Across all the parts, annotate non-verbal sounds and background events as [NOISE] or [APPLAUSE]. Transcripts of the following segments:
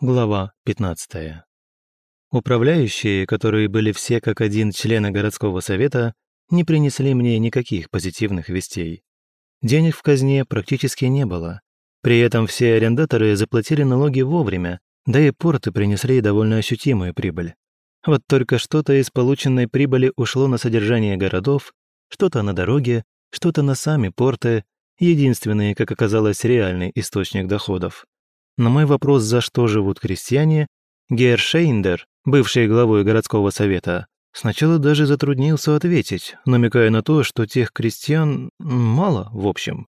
Глава 15. Управляющие, которые были все как один члены городского совета, не принесли мне никаких позитивных вестей. Денег в казне практически не было. При этом все арендаторы заплатили налоги вовремя, да и порты принесли довольно ощутимую прибыль. Вот только что-то из полученной прибыли ушло на содержание городов, что-то на дороге, что-то на сами порты, единственный, как оказалось, реальный источник доходов. На мой вопрос, за что живут крестьяне, Гер Шейндер, бывший главой городского совета, сначала даже затруднился ответить, намекая на то, что тех крестьян мало, в общем.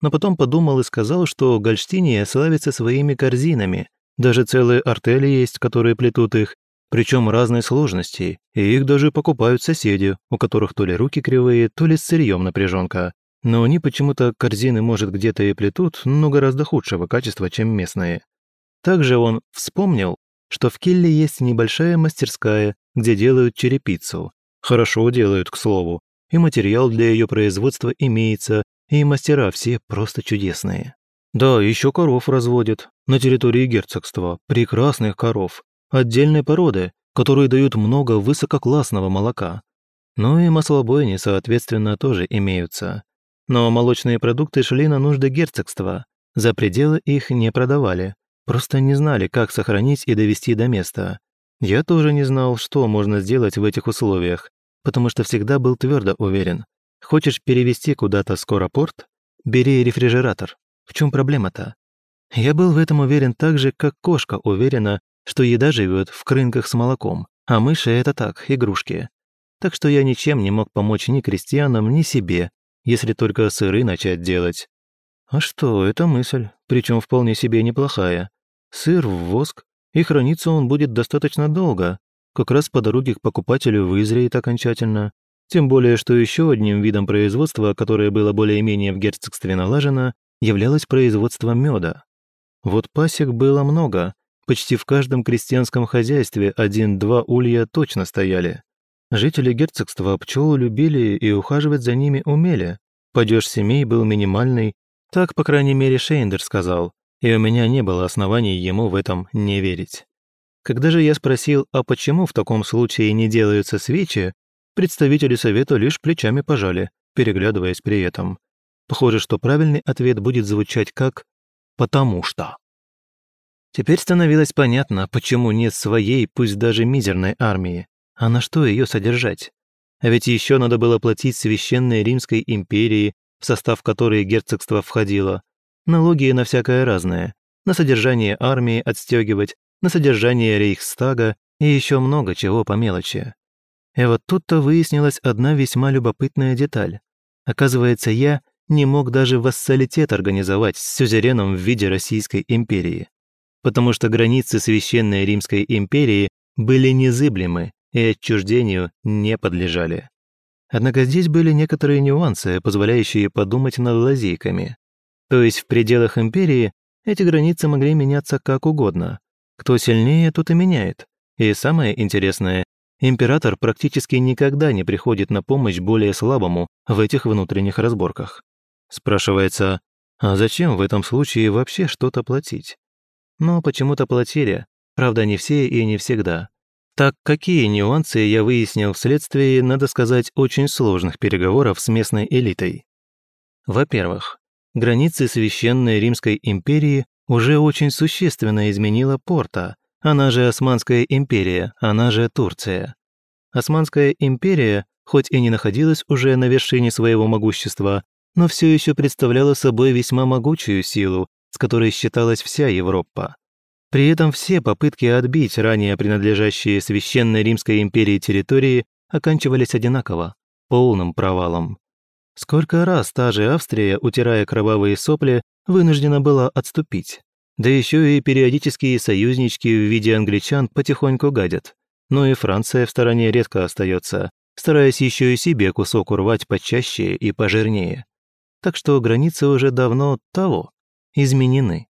Но потом подумал и сказал, что Гольштиния славится своими корзинами, даже целые артели есть, которые плетут их, причем разной сложности, и их даже покупают соседи, у которых то ли руки кривые, то ли с сырьем напряженка. Но они почему-то корзины, может, где-то и плетут, но гораздо худшего качества, чем местные. Также он вспомнил, что в Килле есть небольшая мастерская, где делают черепицу. Хорошо делают, к слову. И материал для ее производства имеется, и мастера все просто чудесные. Да, еще коров разводят на территории герцогства, прекрасных коров, отдельной породы, которые дают много высококлассного молока. Ну и маслобойни, соответственно, тоже имеются. Но молочные продукты шли на нужды герцогства, за пределы их не продавали, просто не знали, как сохранить и довести до места. Я тоже не знал, что можно сделать в этих условиях, потому что всегда был твердо уверен. Хочешь перевести куда-то скоро порт? Бери рефрижератор. В чем проблема-то? Я был в этом уверен так же, как кошка уверена, что еда живет в крынках с молоком, а мыши — это так, игрушки. Так что я ничем не мог помочь ни крестьянам, ни себе, если только сыры начать делать. А что, это мысль, причем вполне себе неплохая. Сыр в воск, и храниться он будет достаточно долго, как раз по дороге к покупателю вызреет окончательно. Тем более, что еще одним видом производства, которое было более-менее в герцогстве налажено, являлось производство меда. Вот пасек было много, почти в каждом крестьянском хозяйстве один-два улья точно стояли. Жители герцогства пчел любили и ухаживать за ними умели. Падеж семей был минимальный, так, по крайней мере, Шейндер сказал, и у меня не было оснований ему в этом не верить. Когда же я спросил, а почему в таком случае не делаются свечи, представители совета лишь плечами пожали, переглядываясь при этом. Похоже, что правильный ответ будет звучать как «потому что». Теперь становилось понятно, почему нет своей, пусть даже мизерной армии. А на что ее содержать? А ведь еще надо было платить Священной Римской империи, в состав которой герцогство входило, налоги на всякое разное, на содержание армии отстегивать, на содержание Рейхстага и еще много чего по мелочи. И вот тут-то выяснилась одна весьма любопытная деталь. Оказывается, я не мог даже вассалитет организовать с сюзереном в виде Российской империи, потому что границы Священной Римской империи были незыблемы и отчуждению не подлежали. Однако здесь были некоторые нюансы, позволяющие подумать над лазейками. То есть в пределах империи эти границы могли меняться как угодно. Кто сильнее, тот и меняет. И самое интересное, император практически никогда не приходит на помощь более слабому в этих внутренних разборках. Спрашивается, а зачем в этом случае вообще что-то платить? Но почему-то платили, правда не все и не всегда. Так какие нюансы я выяснил вследствие, надо сказать, очень сложных переговоров с местной элитой? Во-первых, границы Священной Римской империи уже очень существенно изменила Порта, она же Османская империя, она же Турция. Османская империя, хоть и не находилась уже на вершине своего могущества, но все еще представляла собой весьма могучую силу, с которой считалась вся Европа. При этом все попытки отбить ранее принадлежащие Священной Римской империи территории оканчивались одинаково – полным провалом. Сколько раз та же Австрия, утирая кровавые сопли, вынуждена была отступить. Да еще и периодические союзнички в виде англичан потихоньку гадят. Но и Франция в стороне редко остается, стараясь еще и себе кусок урвать почаще и пожирнее. Так что границы уже давно того, изменены.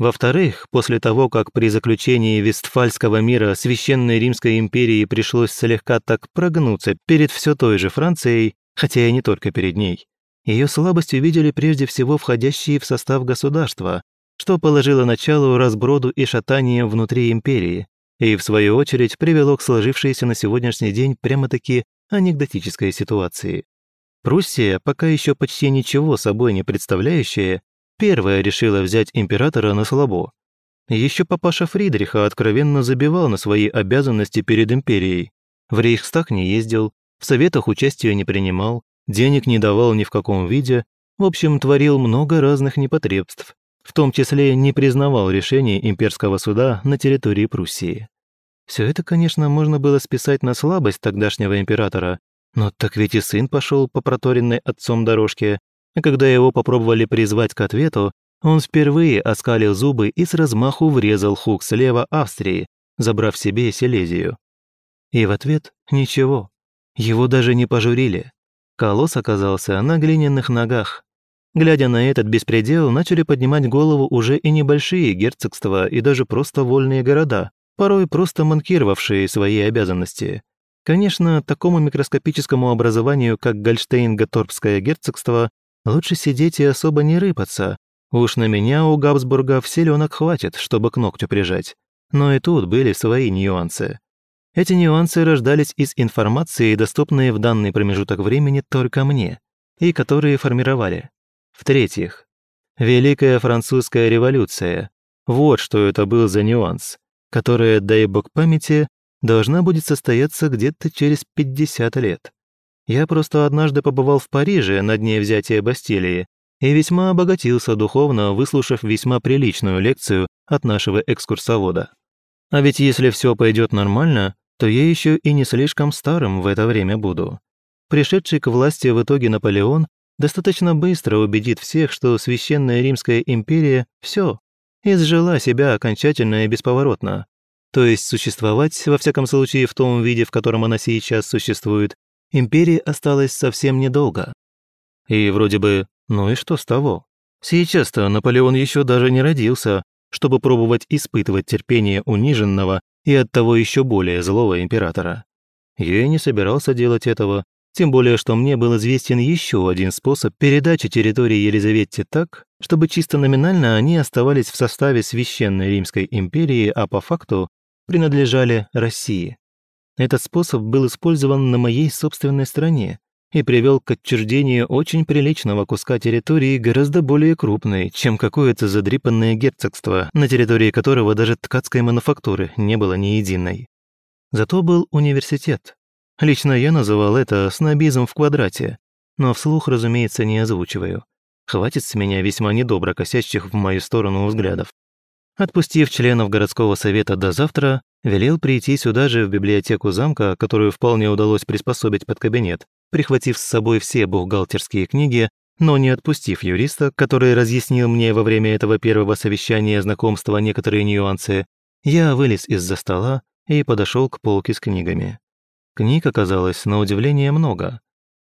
Во-вторых, после того, как при заключении Вестфальского мира Священной Римской империи пришлось слегка так прогнуться перед все той же Францией, хотя и не только перед ней, ее слабостью видели прежде всего входящие в состав государства, что положило начало разброду и шатаниям внутри империи и, в свою очередь, привело к сложившейся на сегодняшний день прямо-таки анекдотической ситуации. Пруссия, пока еще почти ничего собой не представляющая, первая решила взять императора на слабо. Еще папаша Фридриха откровенно забивал на свои обязанности перед империей. В Рейхстаг не ездил, в советах участия не принимал, денег не давал ни в каком виде, в общем, творил много разных непотребств, в том числе не признавал решений имперского суда на территории Пруссии. Все это, конечно, можно было списать на слабость тогдашнего императора, но так ведь и сын пошел по проторенной отцом дорожке, а когда его попробовали призвать к ответу, он впервые оскалил зубы и с размаху врезал хук слева Австрии, забрав себе Силезию. И в ответ ничего. Его даже не пожурили. Колосс оказался на глиняных ногах. Глядя на этот беспредел, начали поднимать голову уже и небольшие герцогства, и даже просто вольные города, порой просто манкировавшие свои обязанности. Конечно, такому микроскопическому образованию, как Гольштейн-Гаторпское герцогство, лучше сидеть и особо не рыпаться. Уж на меня у Габсбурга селенок хватит, чтобы к ногтю прижать. Но и тут были свои нюансы. Эти нюансы рождались из информации, доступной в данный промежуток времени только мне, и которые формировали. В-третьих, Великая Французская революция. Вот что это был за нюанс, которая, дай бог памяти, должна будет состояться где-то через 50 лет. Я просто однажды побывал в Париже на дне взятия Бастилии и весьма обогатился духовно, выслушав весьма приличную лекцию от нашего экскурсовода. А ведь если все пойдет нормально, то я еще и не слишком старым в это время буду. Пришедший к власти в итоге Наполеон достаточно быстро убедит всех, что Священная Римская империя – все, изжила себя окончательно и бесповоротно, то есть существовать, во всяком случае в том виде, в котором она сейчас существует, империи осталось совсем недолго. И вроде бы, ну и что с того? Сейчас-то Наполеон еще даже не родился, чтобы пробовать испытывать терпение униженного и оттого еще более злого императора. Я и не собирался делать этого, тем более, что мне был известен еще один способ передачи территории Елизавете так, чтобы чисто номинально они оставались в составе Священной Римской империи, а по факту принадлежали России. Этот способ был использован на моей собственной стране и привел к отчуждению очень приличного куска территории гораздо более крупной, чем какое-то задрипанное герцогство, на территории которого даже ткацкой мануфактуры не было ни единой. Зато был университет. Лично я называл это снобизм в квадрате, но вслух, разумеется, не озвучиваю. Хватит с меня весьма недобро косящих в мою сторону взглядов. Отпустив членов городского совета до завтра, велел прийти сюда же в библиотеку замка, которую вполне удалось приспособить под кабинет, прихватив с собой все бухгалтерские книги, но не отпустив юриста, который разъяснил мне во время этого первого совещания знакомства некоторые нюансы, я вылез из-за стола и подошел к полке с книгами. Книг оказалось на удивление много.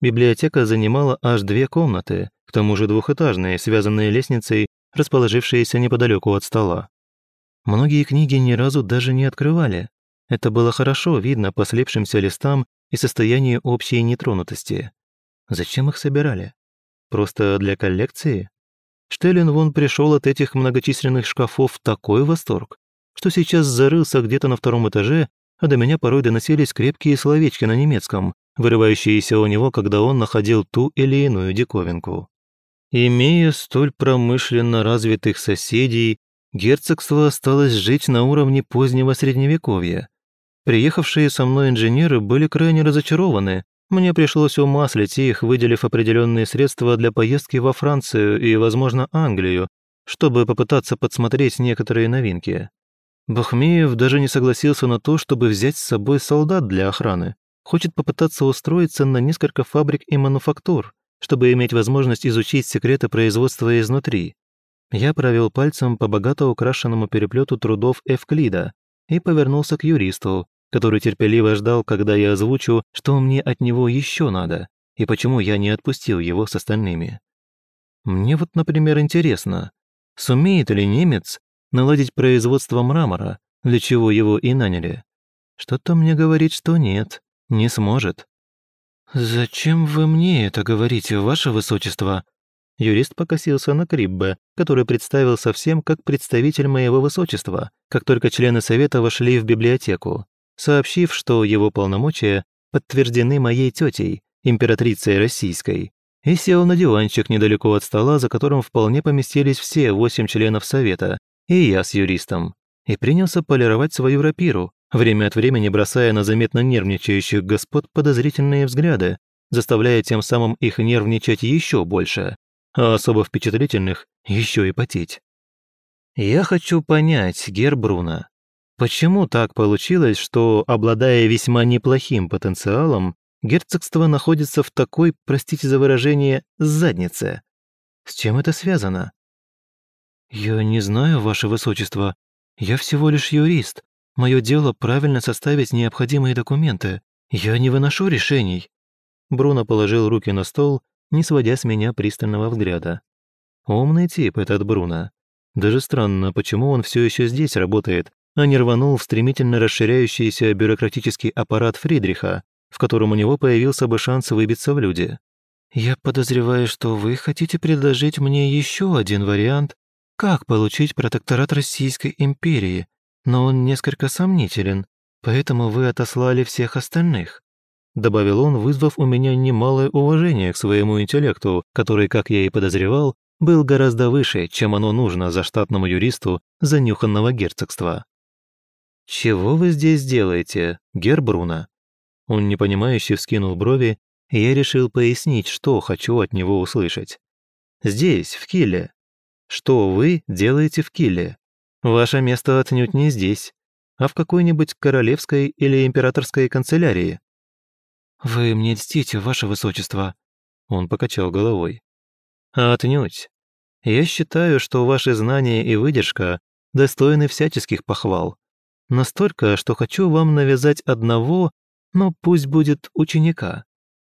Библиотека занимала аж две комнаты, к тому же двухэтажные, связанные лестницей, расположившиеся неподалеку от стола. Многие книги ни разу даже не открывали. Это было хорошо видно по слепшимся листам и состоянию общей нетронутости. Зачем их собирали? Просто для коллекции? Штеллин вон пришел от этих многочисленных шкафов в такой восторг, что сейчас зарылся где-то на втором этаже, а до меня порой доносились крепкие словечки на немецком, вырывающиеся у него, когда он находил ту или иную диковинку. Имея столь промышленно развитых соседей, герцогство осталось жить на уровне позднего средневековья. Приехавшие со мной инженеры были крайне разочарованы. Мне пришлось умаслить их, выделив определенные средства для поездки во Францию и, возможно, Англию, чтобы попытаться подсмотреть некоторые новинки. Бахмеев даже не согласился на то, чтобы взять с собой солдат для охраны. Хочет попытаться устроиться на несколько фабрик и мануфактур, чтобы иметь возможность изучить секреты производства изнутри. Я провел пальцем по богато украшенному переплету трудов Эвклида и повернулся к юристу, который терпеливо ждал, когда я озвучу, что мне от него еще надо и почему я не отпустил его с остальными. Мне вот, например, интересно, сумеет ли немец наладить производство мрамора, для чего его и наняли? Что-то мне говорит, что нет, не сможет. «Зачем вы мне это говорите, ваше высочество?» Юрист покосился на Криббе, который представил совсем как представитель моего высочества, как только члены совета вошли в библиотеку, сообщив, что его полномочия подтверждены моей тетей, императрицей российской, и сел на диванчик недалеко от стола, за которым вполне поместились все восемь членов совета, и я с юристом, и принялся полировать свою рапиру, время от времени бросая на заметно нервничающих господ подозрительные взгляды, заставляя тем самым их нервничать еще больше, а особо впечатлительных еще и потеть. Я хочу понять, Гер Бруно, почему так получилось, что, обладая весьма неплохим потенциалом, герцогство находится в такой, простите за выражение, заднице? С чем это связано? «Я не знаю, ваше высочество. Я всего лишь юрист. Мое дело правильно составить необходимые документы. Я не выношу решений». Бруно положил руки на стол, не сводя с меня пристального взгляда. Умный тип этот Бруно. Даже странно, почему он все еще здесь работает, а не рванул в стремительно расширяющийся бюрократический аппарат Фридриха, в котором у него появился бы шанс выбиться в люди. «Я подозреваю, что вы хотите предложить мне еще один вариант как получить протекторат Российской империи, но он несколько сомнителен, поэтому вы отослали всех остальных», добавил он, вызвав у меня немалое уважение к своему интеллекту, который, как я и подозревал, был гораздо выше, чем оно нужно за штатному юристу занюханного герцогства. «Чего вы здесь делаете, гер Бруно?» Он непонимающе вскинул брови, я решил пояснить, что хочу от него услышать. «Здесь, в Киле, что вы делаете в Киле? Ваше место отнюдь не здесь, а в какой-нибудь королевской или императорской канцелярии». «Вы мне льстите, ваше высочество», — он покачал головой. «Отнюдь. Я считаю, что ваши знания и выдержка достойны всяческих похвал. Настолько, что хочу вам навязать одного, но пусть будет ученика.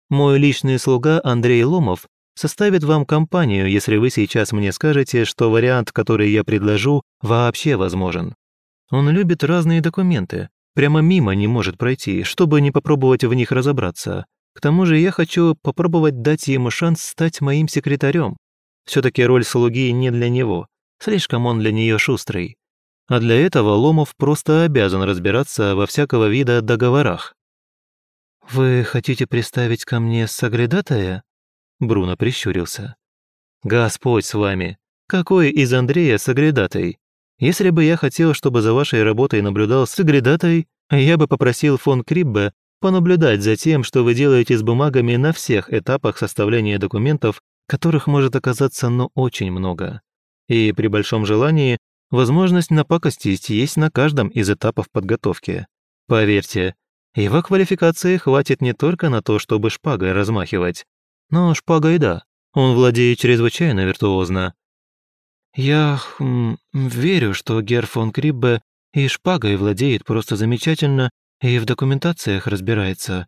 Мой личный слуга Андрей Ломов составит вам компанию, если вы сейчас мне скажете, что вариант, который я предложу, вообще возможен. Он любит разные документы, прямо мимо не может пройти, чтобы не попробовать в них разобраться. К тому же я хочу попробовать дать ему шанс стать моим секретарем. Все-таки роль слуги не для него, слишком он для нее шустрый. А для этого Ломов просто обязан разбираться во всякого вида договорах. «Вы хотите приставить ко мне соглядатая?» Бруно прищурился. «Господь с вами! Какой из Андрея соглядатой? Если бы я хотел, чтобы за вашей работой наблюдал соглядатой, я бы попросил фон Криббе понаблюдать за тем, что вы делаете с бумагами на всех этапах составления документов, которых может оказаться ну очень много. И при большом желании возможность напакостить есть на каждом из этапов подготовки. Поверьте, его квалификации хватит не только на то, чтобы шпагой размахивать, но шпагой да, он владеет чрезвычайно виртуозно. Я хм, верю, что Гер фон Криббе и шпагой владеет просто замечательно и в документациях разбирается.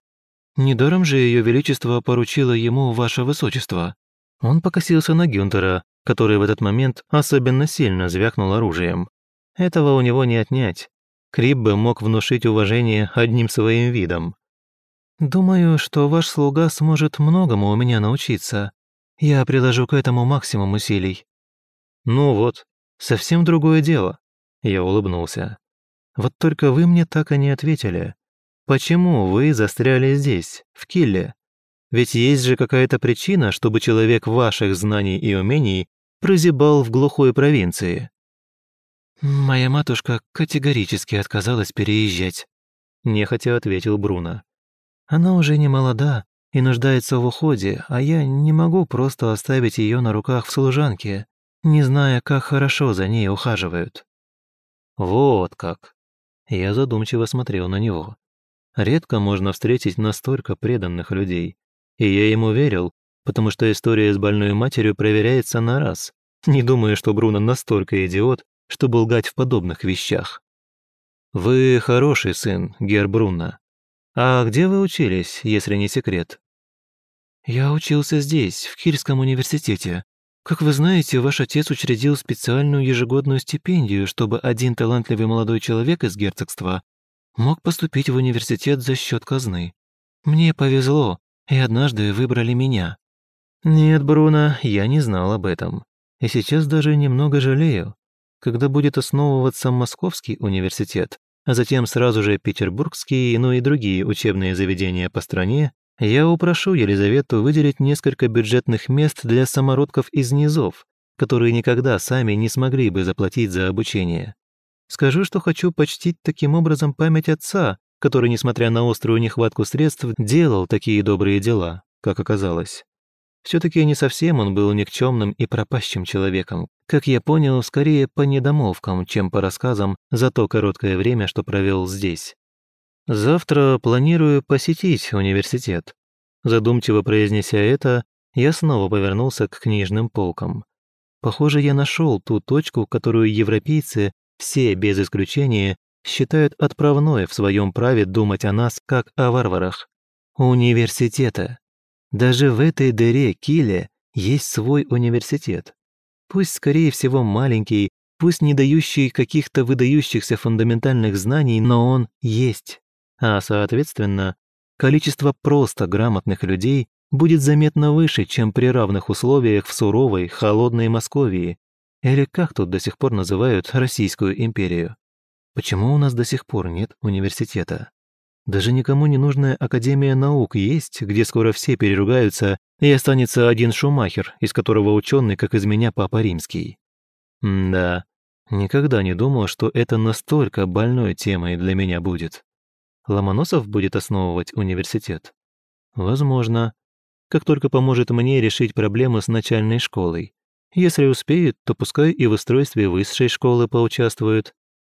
Недаром же Ее Величество поручило ему Ваше Высочество. Он покосился на Гюнтера, который в этот момент особенно сильно звякнул оружием. Этого у него не отнять. Криббе мог внушить уважение одним своим видом. «Думаю, что ваш слуга сможет многому у меня научиться. Я приложу к этому максимум усилий». «Ну вот, совсем другое дело», — я улыбнулся. «Вот только вы мне так и не ответили. Почему вы застряли здесь, в Килле? Ведь есть же какая-то причина, чтобы человек ваших знаний и умений прозябал в глухой провинции». «Моя матушка категорически отказалась переезжать», — нехотя ответил Бруно. Она уже не молода и нуждается в уходе, а я не могу просто оставить ее на руках в служанке, не зная, как хорошо за ней ухаживают. Вот как. Я задумчиво смотрел на него. Редко можно встретить настолько преданных людей. И я ему верил, потому что история с больной матерью проверяется на раз. Не думаю, что Бруно настолько идиот, чтобы лгать в подобных вещах. «Вы хороший сын, Гер Бруно», «А где вы учились, если не секрет?» «Я учился здесь, в Кильском университете. Как вы знаете, ваш отец учредил специальную ежегодную стипендию, чтобы один талантливый молодой человек из герцогства мог поступить в университет за счет казны. Мне повезло, и однажды выбрали меня». Нет, Бруно, я не знал об этом. И сейчас даже немного жалею. Когда будет основываться Московский университет, а затем сразу же Петербургский, ну и другие учебные заведения по стране, я упрошу Елизавету выделить несколько бюджетных мест для самородков из низов, которые никогда сами не смогли бы заплатить за обучение. Скажу, что хочу почтить таким образом память отца, который, несмотря на острую нехватку средств, делал такие добрые дела, как оказалось. Все-таки не совсем он был никчемным и пропащим человеком. Как я понял, скорее по недомолвкам, чем по рассказам за то короткое время, что провел здесь. Завтра планирую посетить университет. Задумчиво произнеся это, я снова повернулся к книжным полкам. Похоже, я нашел ту точку, которую европейцы, все без исключения, считают отправной в своем праве думать о нас как о варварах. Университета. Даже в этой дыре Киле есть свой университет. Пусть, скорее всего, маленький, пусть не дающий каких-то выдающихся фундаментальных знаний, но он есть. А, соответственно, количество просто грамотных людей будет заметно выше, чем при равных условиях в суровой, холодной Московии, или как тут до сих пор называют Российскую империю. Почему у нас до сих пор нет университета? Даже никому не нужная Академия наук есть, где скоро все переругаются, и останется один Шумахер, из которого ученый, как из меня, Папа Римский. М да, никогда не думал, что это настолько больной темой для меня будет. Ломоносов будет основывать университет? Возможно. Как только поможет мне решить проблему с начальной школой. Если успеет, то пускай и в устройстве высшей школы поучаствует.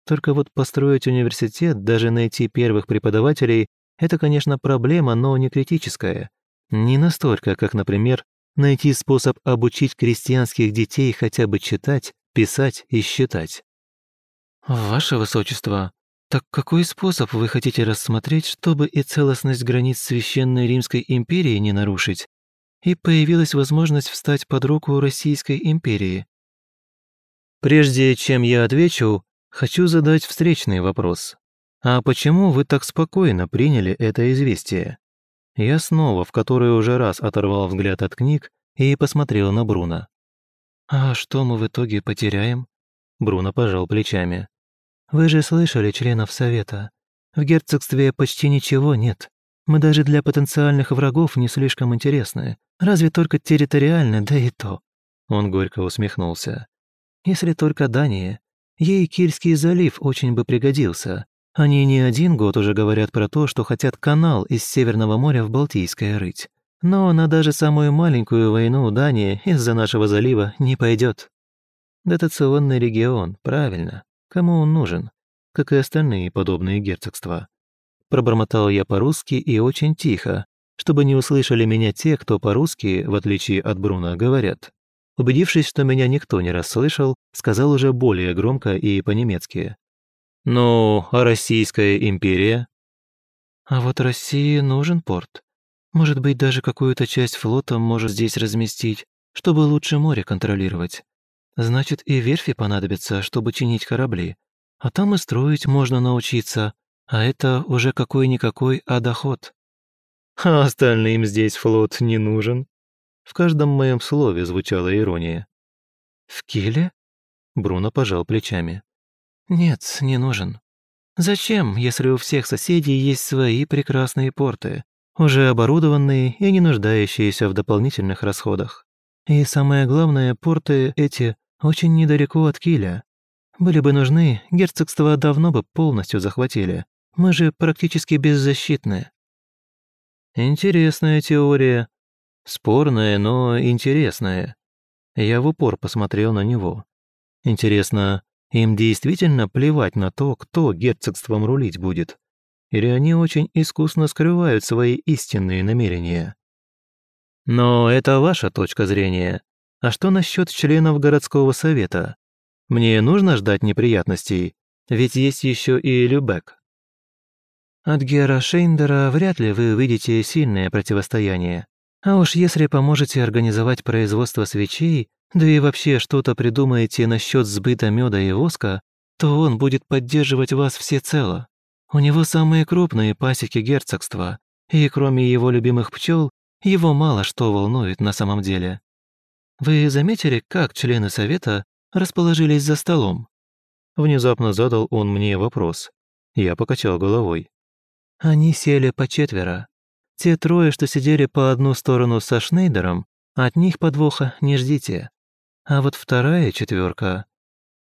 Только вот построить университет, даже найти первых преподавателей – это, конечно, проблема, но не критическая. Не настолько, как, например, найти способ обучить крестьянских детей хотя бы читать, писать и считать. «Ваше Высочество, так какой способ вы хотите рассмотреть, чтобы и целостность границ Священной Римской империи не нарушить, и появилась возможность встать под руку Российской империи?» Прежде чем я отвечу, Хочу задать встречный вопрос. А почему вы так спокойно приняли это известие? Я снова в который уже раз оторвал взгляд от книг и посмотрел на Бруно. «А что мы в итоге потеряем?» Бруно пожал плечами. «Вы же слышали членов Совета. В герцогстве почти ничего нет. Мы даже для потенциальных врагов не слишком интересны. Разве только территориально, да и то». Он горько усмехнулся. «Если только Дания. Ей Кильский залив очень бы пригодился. Они не один год уже говорят про то, что хотят канал из Северного моря в Балтийское рыть. Но на даже самую маленькую войну Дания из-за нашего залива не пойдет. Дотационный регион, правильно. Кому он нужен? Как и остальные подобные герцогства. Пробормотал я по-русски и очень тихо, чтобы не услышали меня те, кто по-русски, в отличие от Бруна, говорят. Убедившись, что меня никто не расслышал, сказал уже более громко и по-немецки. «Ну, а Российская империя?» «А вот России нужен порт. Может быть, даже какую-то часть флота может здесь разместить, чтобы лучше море контролировать. Значит, и верфи понадобятся, чтобы чинить корабли. А там и строить можно научиться, а это уже какой-никакой, а доход». «А остальным здесь флот не нужен?» В каждом моем слове звучала ирония. «В Киле?» Бруно пожал плечами. «Нет, не нужен. Зачем, если у всех соседей есть свои прекрасные порты, уже оборудованные и не нуждающиеся в дополнительных расходах? И самое главное, порты эти очень недалеко от Киля. Были бы нужны, герцогство давно бы полностью захватили. Мы же практически беззащитны». «Интересная теория», Спорное, но интересное. Я в упор посмотрел на него. Интересно, им действительно плевать на то, кто герцогством рулить будет? Или они очень искусно скрывают свои истинные намерения? Но это ваша точка зрения. А что насчет членов городского совета? Мне нужно ждать неприятностей, ведь есть еще и Любек. От Гера Шейндера вряд ли вы увидите сильное противостояние. А уж если поможете организовать производство свечей, да и вообще что-то придумаете насчет сбыта меда и воска, то он будет поддерживать вас всецело. У него самые крупные пасеки герцогства, и кроме его любимых пчел, его мало что волнует на самом деле. Вы заметили, как члены совета расположились за столом? Внезапно задал он мне вопрос. Я покачал головой. Они сели по четверо. Те трое, что сидели по одну сторону со Шнейдером, от них подвоха не ждите. А вот вторая четверка.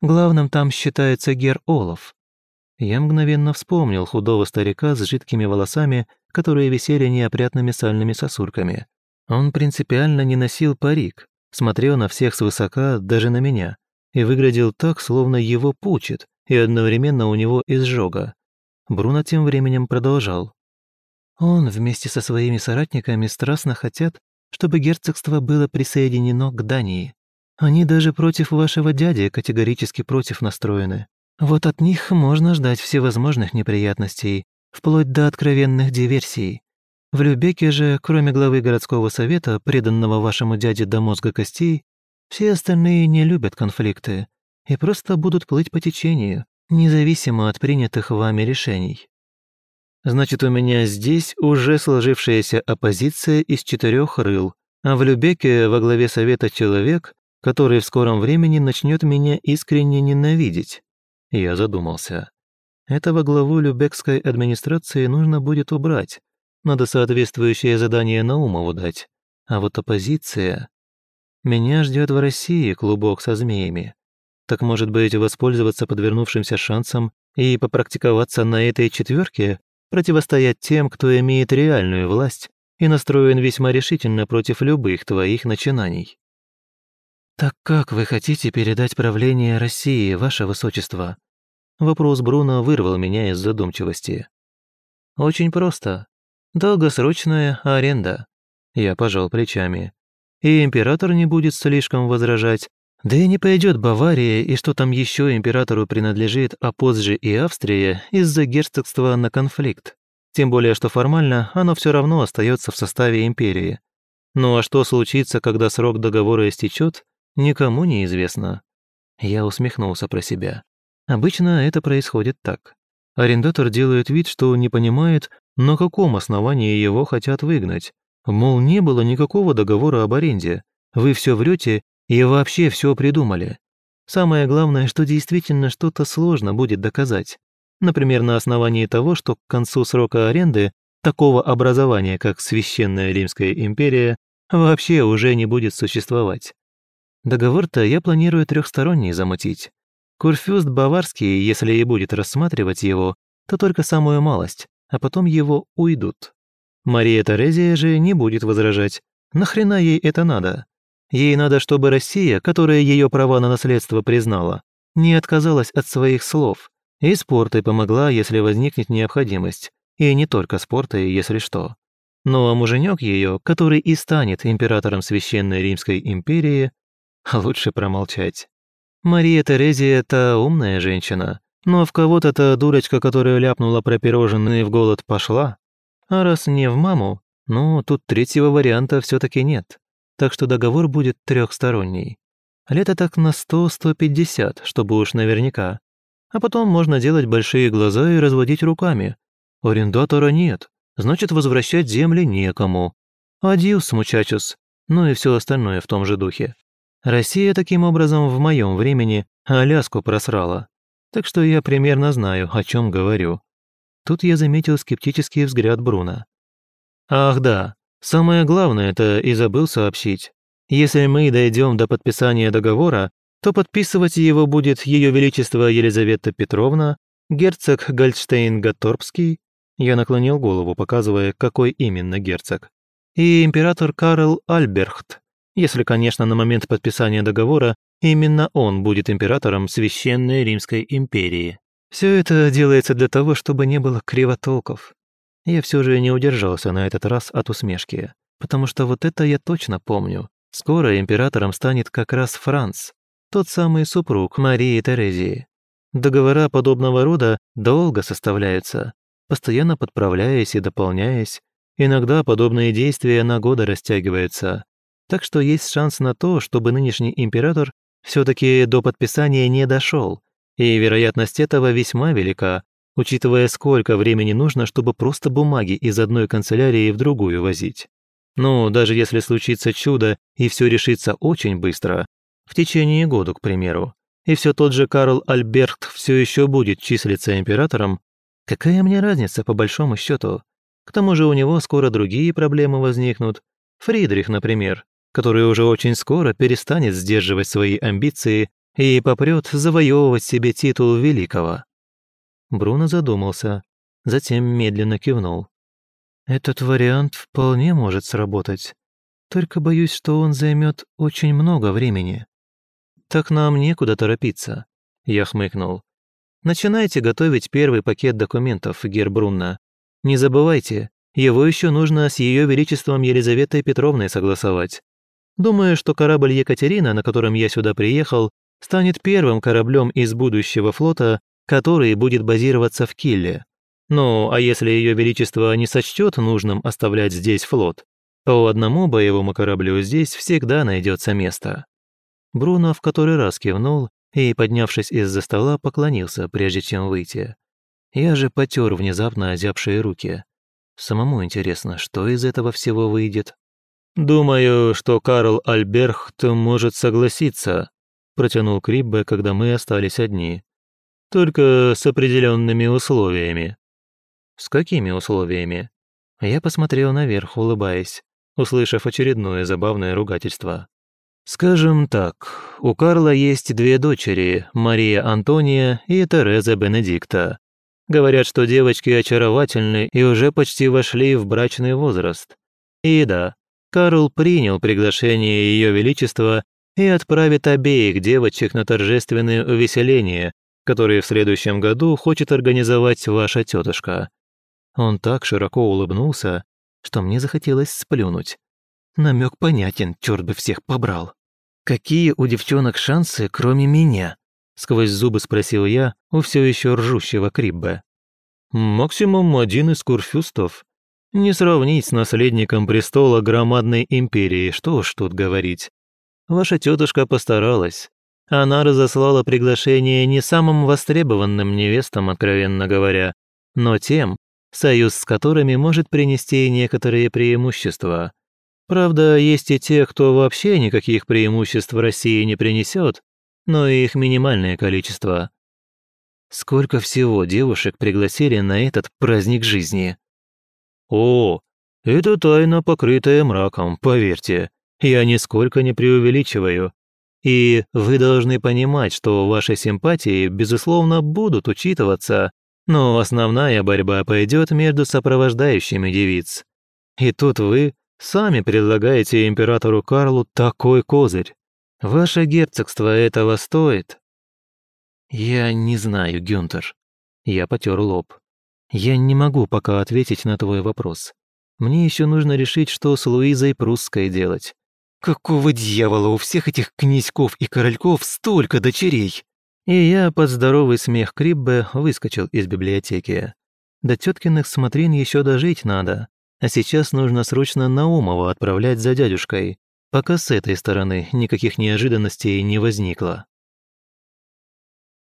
Главным там считается Гер Олаф. Я мгновенно вспомнил худого старика с жидкими волосами, которые висели неопрятными сальными сосульками. Он принципиально не носил парик, смотрел на всех свысока, даже на меня, и выглядел так, словно его пучит, и одновременно у него изжога. Бруно тем временем продолжал. Он вместе со своими соратниками страстно хотят, чтобы герцогство было присоединено к Дании. Они даже против вашего дяди категорически против настроены. Вот от них можно ждать всевозможных неприятностей, вплоть до откровенных диверсий. В Любеке же, кроме главы городского совета, преданного вашему дяде до мозга костей, все остальные не любят конфликты и просто будут плыть по течению, независимо от принятых вами решений. Значит, у меня здесь уже сложившаяся оппозиция из четырех рыл, а в Любеке во главе совета человек, который в скором времени начнет меня искренне ненавидеть. Я задумался. Этого главу Любекской администрации нужно будет убрать. Надо соответствующее задание Наумову дать. А вот оппозиция... Меня ждет в России клубок со змеями. Так может быть, воспользоваться подвернувшимся шансом и попрактиковаться на этой четверке, противостоять тем, кто имеет реальную власть и настроен весьма решительно против любых твоих начинаний. «Так как вы хотите передать правление России, ваше высочество?» Вопрос Бруно вырвал меня из задумчивости. «Очень просто. Долгосрочная аренда». Я пожал плечами. И император не будет слишком возражать, да и не пойдет Бавария и что там еще императору принадлежит, а позже и Австрия из-за герцогства на конфликт. Тем более, что формально оно все равно остается в составе империи. Ну а что случится, когда срок договора истечет, никому не известно. Я усмехнулся про себя. Обычно это происходит так. Арендатор делает вид, что не понимает, на каком основании его хотят выгнать. Мол, не было никакого договора об аренде. Вы все врете и вообще все придумали. Самое главное, что действительно что-то сложно будет доказать. Например, на основании того, что к концу срока аренды такого образования, как Священная Римская империя, вообще уже не будет существовать. Договор-то я планирую трехсторонний замутить. Курфюст Баварский, если и будет рассматривать его, то только самую малость, а потом его уйдут. Мария Терезия же не будет возражать. Нахрена ей это надо? Ей надо, чтобы Россия, которая ее права на наследство признала, не отказалась от своих слов. И спортой помогла, если возникнет необходимость. И не только спортой, если что. Ну а муженек ее, который и станет императором Священной Римской империи, [LAUGHS] Лучше промолчать. Мария Терезия – та умная женщина, но в кого-то та дурочка, которая ляпнула про пирожные в голод, пошла. А раз не в маму, ну, тут третьего варианта все таки нет. Так что договор будет трехсторонний. Лето так на 100-150, чтобы уж наверняка. А потом можно делать большие глаза и разводить руками. Арендатора нет, значит, возвращать земли некому. Адиус, мучачус, ну и все остальное в том же духе. Россия таким образом в моем времени Аляску просрала. Так что я примерно знаю, о чем говорю. Тут я заметил скептический взгляд Бруна. Ах да, самое главное это и забыл сообщить. Если мы дойдем до подписания договора, то подписывать его будет Ее Величество Елизавета Петровна, герцог Гольдштейн-Гаторбский, я наклонил голову, показывая, какой именно герцог, и император Карл Альберхт, если, конечно, на момент подписания договора именно он будет императором Священной Римской империи. Все это делается для того, чтобы не было кривотолков. Я все же не удержался на этот раз от усмешки, потому что вот это я точно помню. Скоро императором станет как раз Франц, тот самый супруг Марии Терезии. Договора подобного рода долго составляются, постоянно подправляясь и дополняясь. Иногда подобные действия на годы растягиваются, так что есть шанс на то, чтобы нынешний император все-таки до подписания не дошел, и вероятность этого весьма велика, учитывая, сколько времени нужно, чтобы просто бумаги из одной канцелярии в другую возить. Ну, даже если случится чудо и все решится очень быстро, в течение года, к примеру, и все тот же Карл Альберт все еще будет числиться императором, какая мне разница по большому счету? К тому же у него скоро другие проблемы возникнут. Фридрих, например, который уже очень скоро перестанет сдерживать свои амбиции и попрет завоевывать себе титул великого. Бруно задумался, затем медленно кивнул. «Этот вариант вполне может сработать. Только боюсь, что он займет очень много времени». «Так нам некуда торопиться», — я хмыкнул. «Начинайте готовить первый пакет документов, Гербрунна. Не забывайте, его еще нужно с Ее Величеством Елизаветой Петровной согласовать. Думаю, что корабль Екатерина, на котором я сюда приехал, станет первым кораблем из будущего флота, который будет базироваться в Килле. Ну, а если Ее Величество не сочтет нужным оставлять здесь флот, то одному боевому кораблю здесь всегда найдется место». Бруно в который раз кивнул и, поднявшись из-за стола, поклонился, прежде чем выйти. Я же потер внезапно озябшие руки. Самому интересно, что из этого всего выйдет. «Думаю, что Карл Альберхт может согласиться», протянул Криббе, когда мы остались одни. «Только с определенными условиями». «С какими условиями?» Я посмотрел наверх, улыбаясь, услышав очередное забавное ругательство. «Скажем так, у Карла есть две дочери, Мария Антония и Тереза Бенедикта. Говорят, что девочки очаровательны и уже почти вошли в брачный возраст. И да, Карл принял приглашение Ее Величества и отправит обеих девочек на торжественные увеселения, которые в следующем году хочет организовать ваша тетушка. Он так широко улыбнулся, что мне захотелось сплюнуть. Намек понятен, черт бы всех побрал. «Какие у девчонок шансы, кроме меня?» Сквозь зубы спросил я у все еще ржущего Криббе. «Максимум один из курфюстов», не сравнить с наследником престола громадной империи, что уж тут говорить. Ваша тетушка постаралась. Она разослала приглашение не самым востребованным невестам, откровенно говоря, но тем, союз с которыми может принести некоторые преимущества. Правда, есть и те, кто вообще никаких преимуществ России не принесет, но их минимальное количество. Сколько всего девушек пригласили на этот праздник жизни? «О, это тайна, покрытая мраком, поверьте. Я нисколько не преувеличиваю. И вы должны понимать, что ваши симпатии, безусловно, будут учитываться, но основная борьба пойдет между сопровождающими девиц. И тут вы сами предлагаете императору Карлу такой козырь. Ваше герцогство этого стоит?» «Я не знаю, Гюнтер». Я потер лоб. Я не могу пока ответить на твой вопрос. Мне еще нужно решить, что с Луизой Прусской делать. Какого дьявола у всех этих князьков и корольков столько дочерей? И я под здоровый смех Криббе выскочил из библиотеки. До теткиных смотрин еще дожить надо, а сейчас нужно срочно Наумова отправлять за дядюшкой, пока с этой стороны никаких неожиданностей не возникло.